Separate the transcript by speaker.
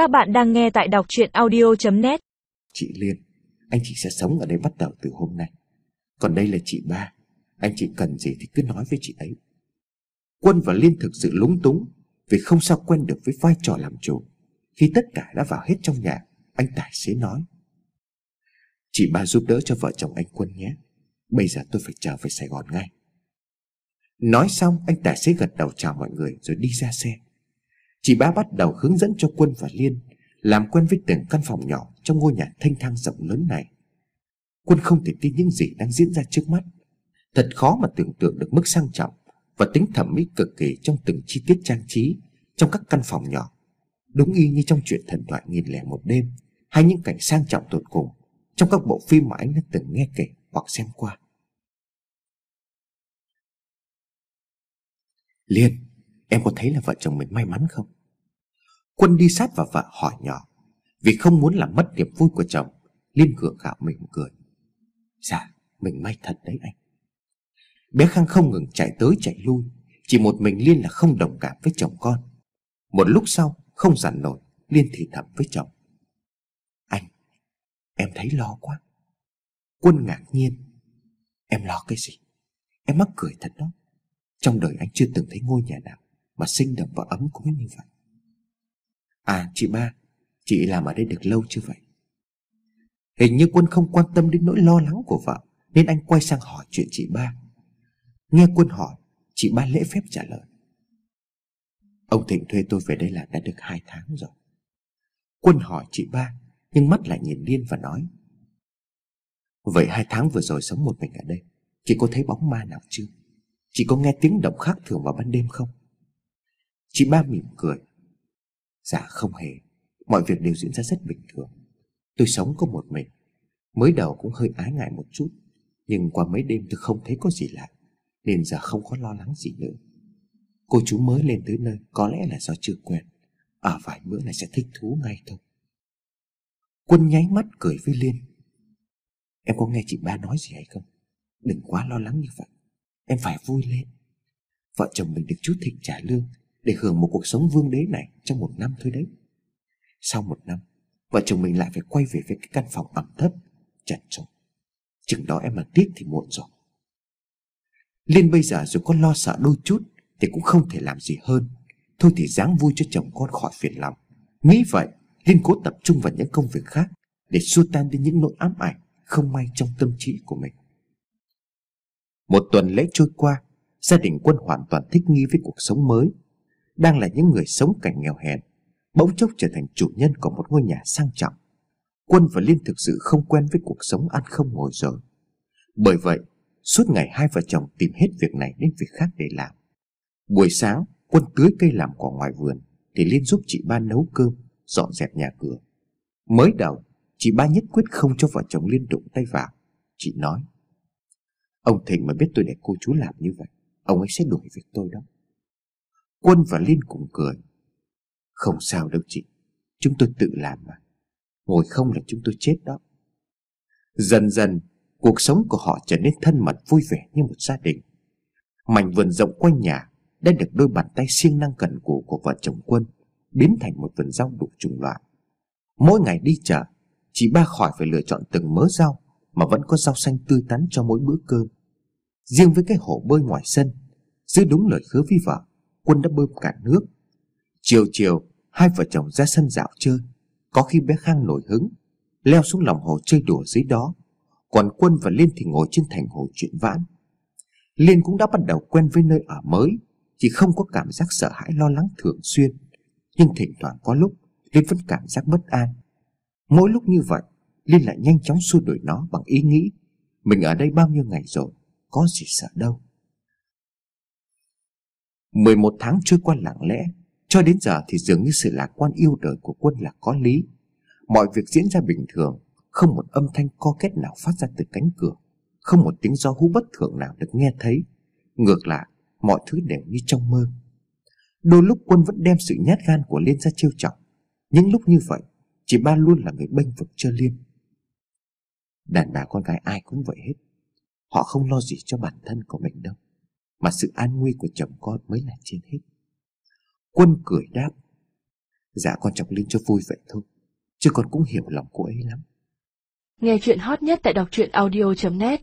Speaker 1: Các bạn đang nghe tại đọc chuyện audio.net
Speaker 2: Chị Liên, anh chị sẽ sống ở đây bắt đầu từ hôm nay. Còn đây là chị ba, anh chị cần gì thì cứ nói với chị ấy. Quân và Liên thực sự lúng túng vì không sao quen được với vai trò làm chủ. Khi tất cả đã vào hết trong nhà, anh tài xế nói. Chị ba giúp đỡ cho vợ chồng anh Quân nhé. Bây giờ tôi phải trở về Sài Gòn ngay. Nói xong, anh tài xế gật đầu chào mọi người rồi đi ra xe. Chị ba bắt đầu hướng dẫn cho Quân và Liên làm quen với từng căn phòng nhỏ trong ngôi nhà thanh thang rộng lớn này. Quân không thể tin những gì đang diễn ra trước mắt. Thật khó mà tưởng tượng được mức sang trọng và tính thẩm mỹ cực kỳ trong từng chi tiết trang trí trong các căn phòng nhỏ. Đúng y như trong chuyện thần thoại nghìn lẻ một đêm hay những cảnh sang trọng tột cùng trong các bộ phim mà anh đã từng nghe kể hoặc xem qua. Liên, em có thấy là vợ chồng mình may mắn không? Quân đi sát vào vợ hỏi nhỏ, Vì không muốn làm mất niềm vui của chồng, Liên gượng gạo mỉm cười. Dạ mình may thật đấy anh. Bé Khang không ngừng chạy tới chạy lui, Chỉ một mình Liên là không đồng cảm với chồng con. Một lúc sau, không dằn nổi, Liên thì thầm với chồng. Anh, Em thấy lo quá. Quân ngạc nhiên. Em lo cái gì? Em mắc cười thật đó. Trong đời anh chưa từng thấy ngôi nhà nào. Mà sinh động và ấm cúng như vậy. À chị ba, Chị làm ở đây được lâu chưa vậy? Hình như Quân không quan tâm đến nỗi lo lắng của vợ, Nên anh quay sang hỏi chuyện chị ba. Nghe Quân hỏi, Chị ba lễ phép trả lời. Ông Thịnh thuê tôi về đây là đã được hai tháng rồi. Quân hỏi chị ba, Nhưng mắt lại nhìn điên và nói, Vậy hai tháng vừa rồi sống một mình ở đây, Chị có thấy bóng ma nào chưa? Chị có nghe tiếng động khác thường vào ban đêm không? Chị ba mỉm cười. Dạ không hề. Mọi việc đều diễn ra rất bình thường. Tôi sống có một mình. Mới đầu cũng hơi ái ngại một chút, Nhưng qua mấy đêm tôi không thấy có gì lạ, Nên giờ không có lo lắng gì nữa. Cô chú mới lên tới nơi, Có lẽ là do chưa quen. Ở vài bữa này sẽ thích thú ngay thôi. Quân nháy mắt cười với Liên. Em có nghe chị ba nói gì hay không? Đừng quá lo lắng như vậy. Em phải vui lên. Vợ chồng mình được chút Thịnh trả lương để hưởng một cuộc sống vương đế này trong một năm thôi đấy. Sau một năm, vợ chồng mình lại phải quay về với cái căn phòng ẩm thấp, chật chội. Chừng đó em mà tiếc thì muộn rồi. Liên bây giờ dù có lo sợ đôi chút thì cũng không thể làm gì hơn. Thôi thì dáng vui cho chồng con khỏi phiền lòng. Nghĩ vậy, Liên cố tập trung vào những công việc khác để xua tan đi những nỗi ám ảnh không may trong tâm trí của mình. Một tuần lễ trôi qua, gia đình quân hoàn toàn thích nghi với cuộc sống mới đang là những người sống cảnh nghèo hèn, bỗng chốc trở thành chủ nhân của một ngôi nhà sang trọng. Quân và Liên thực sự không quen với cuộc sống ăn không ngồi rồi. Bởi vậy, suốt ngày hai vợ chồng tìm hết việc này đến việc khác để làm. Buổi sáng, Quân tưới cây làm cỏ ngoài vườn, thì Liên giúp chị ba nấu cơm, dọn dẹp nhà cửa. Mới đầu, chị ba nhất quyết không cho vợ chồng Liên đụng tay vào. Chị nói, ông Thịnh mà biết tôi để cô chú làm như vậy, ông ấy sẽ đuổi việc tôi đó. Quân và Liên cùng cười. Không sao đâu chị, Chúng tôi tự làm mà. Ngồi không là chúng tôi chết đó. Dần dần, Cuộc sống của họ trở nên thân mật, vui vẻ như một gia đình. Mảnh vườn rộng quanh nhà Đã được đôi bàn tay siêng năng cần cù của vợ chồng Quân Biến thành một vườn rau đủ chủng loại. Mỗi ngày đi chợ, Chị ba khỏi phải lựa chọn từng mớ rau Mà vẫn có rau xanh tươi tắn cho mỗi bữa cơm. Riêng với cái hồ bơi ngoài sân, Giữ đúng lời hứa với vợ Quân đã bơm cả nước. Chiều chiều, Hai vợ chồng ra sân dạo chơi. Có khi bé Khang nổi hứng, Leo xuống lòng hồ chơi đùa dưới đó. Còn Quân và Liên thì ngồi trên thành hồ chuyện vãn. Liên cũng đã bắt đầu quen với nơi ở mới Chỉ không có cảm giác sợ hãi lo lắng thường xuyên. Nhưng thỉnh thoảng có lúc, Liên vẫn cảm giác bất an. Mỗi lúc như vậy, Liên lại nhanh chóng xua đuổi nó bằng ý nghĩ. Mình ở đây bao nhiêu ngày rồi, Có gì sợ đâu. 11 tháng trôi qua lặng lẽ, Cho đến giờ thì dường như sự lạc quan yêu đời của quân là có lý. Mọi việc diễn ra bình thường, Không một âm thanh co kết nào phát ra từ cánh cửa, Không một tiếng gió hú bất thường nào được nghe thấy. Ngược lại, Mọi thứ đều như trong mơ. Đôi lúc quân vẫn đem sự nhát gan của Liên ra trêu chọc Những lúc như vậy Chị ba luôn là người bênh vực cho Liên. Đàn bà con gái ai cũng vậy hết. Họ không lo gì cho bản thân của mình đâu mà sự an nguy của chồng con mới là trên hết. Quân cười đáp Dạ con chọc Linh cho vui vậy thôi, Chứ con cũng hiểu lòng cô ấy lắm.
Speaker 3: Nghe chuyện hot nhất tại đọc truyện audio.net